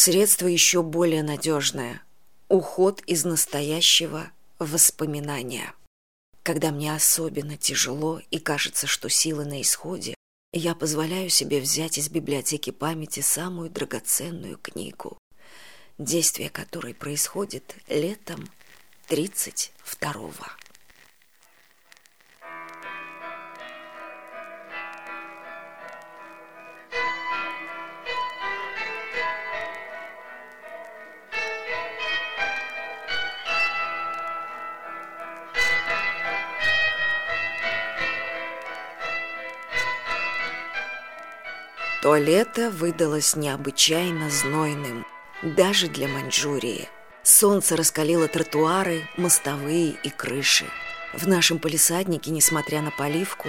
средство еще более надежное уход из настоящего воспоминания. Когда мне особенно тяжело и кажется что силы на исходе я позволяю себе взять из библиотеки памяти самую драгоценную книгу действие которой происходит летом тридцать второго То лето выдалось необычайно знойным, даже для Маньчжурии. Солнце раскалило тротуары, мостовые и крыши. В нашем полисаднике, несмотря на поливку,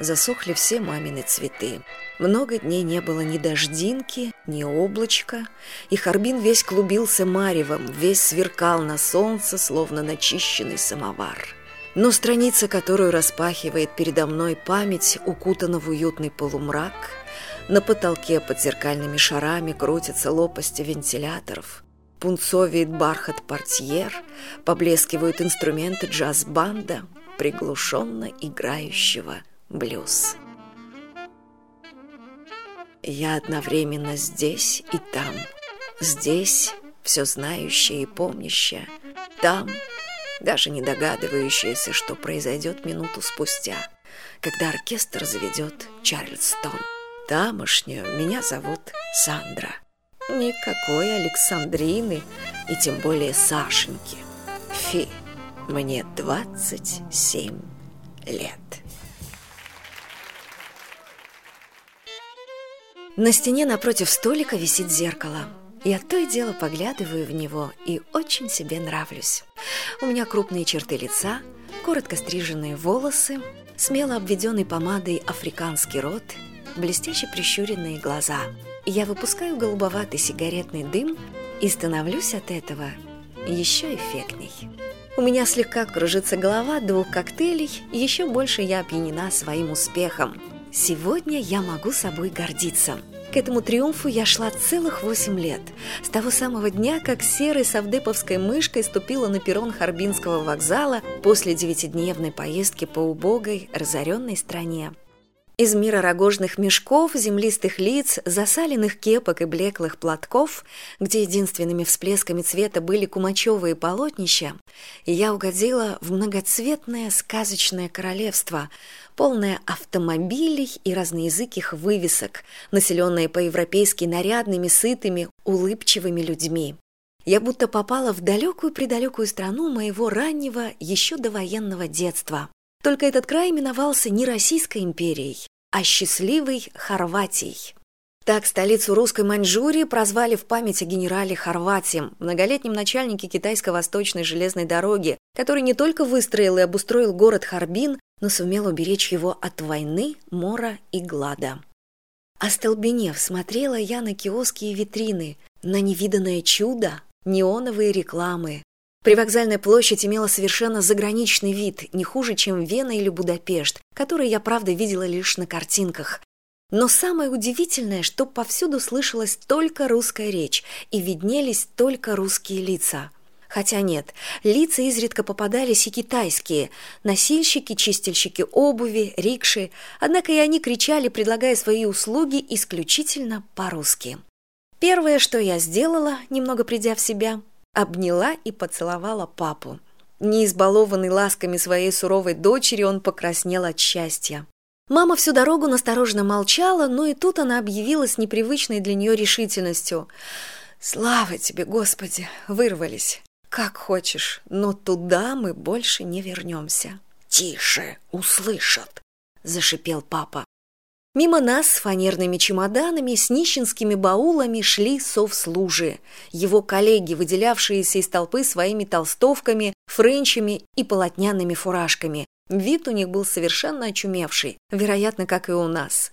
засохли все мамины цветы. Много дней не было ни дождинки, ни облачка, и Харбин весь клубился маревом, весь сверкал на солнце, словно начищенный самовар. Но страница, которую распахивает передо мной память, укутана в уютный полумрак – на потолке под зеркальными шарами крутятся лопасти вентиляторов. Пунцовеет бархат портьер, поблескивают инструменты джаз-банда, приглушенно играющего блюз. Я одновременно здесь и там. Здесь все знающее и помнящее. Там даже не догадывающаяся, что произойдет минуту спустя, когда оркестр заведет Чарльстон тамошнюю меня зовут Сандра. Никакой Александрины и тем более Сашеньки. Фи, мне двадцать семь лет. На стене напротив столика висит зеркало. Я то и дело поглядываю в него и очень себе нравлюсь. У меня крупные черты лица, коротко стриженные волосы, смело обведенный помадой африканский рот – блестяще прищуренные глаза. Я выпускаю голубоватый сигаретный дым и становлюсь от этого еще эффектней. У меня слегка кружится голова двух коктейлей, еще больше я опьянена своим успехом. Сегодня я могу собой гордиться. К этому триумфу я шла целых восемь лет, с того самого дня, как серой совдеповской мышкой ступила на перрон Харбинского вокзала после девятидневной поездки по убогой, разоренной стране. Из мира рогожных мешков, землистых лиц, засаленных кепок и блеклых платков, где единственными всплесками цвета были кумачевые полотнища, я угодила в многоцветное сказочное королевство, полное автомобилей и разноязыких вывесок, населенное по-европейски нарядными, сытыми, улыбчивыми людьми. Я будто попала в далекую-предалекую страну моего раннего, еще довоенного детства. Только этот край именовался не Российской империей, а счастливой Хорватией. Так столицу русской Маньчжурии прозвали в память о генерале Хорватии, многолетнем начальнике китайско-восточной железной дороги, который не только выстроил и обустроил город Харбин, но сумел уберечь его от войны, мора и глада. Остолбенев смотрела я на киоски и витрины, на невиданное чудо, неоновые рекламы, Привокзальная площадь имела совершенно заграничный вид, не хуже, чем Вена или Будапешт, которые я, правда, видела лишь на картинках. Но самое удивительное, что повсюду слышалась только русская речь и виднелись только русские лица. Хотя нет, лица изредка попадались и китайские, носильщики, чистильщики обуви, рикши, однако и они кричали, предлагая свои услуги исключительно по-русски. Первое, что я сделала, немного придя в себя, обняла и поцеловала папу. Не избалованный ласками своей суровой дочери, он покраснел от счастья. Мама всю дорогу настороженно молчала, но и тут она объявилась непривычной для нее решительностью. «Слава тебе, Господи! Вырвались! Как хочешь, но туда мы больше не вернемся!» «Тише! Услышат!» – зашипел папа. Мимо нас с фанерными чемоданами, с нищенскими баулами шли совслужи, его коллеги, выделявшиеся из толпы своими толстовками, френчами и полотняными фуражками. Вид у них был совершенно очумевший, вероятно, как и у нас.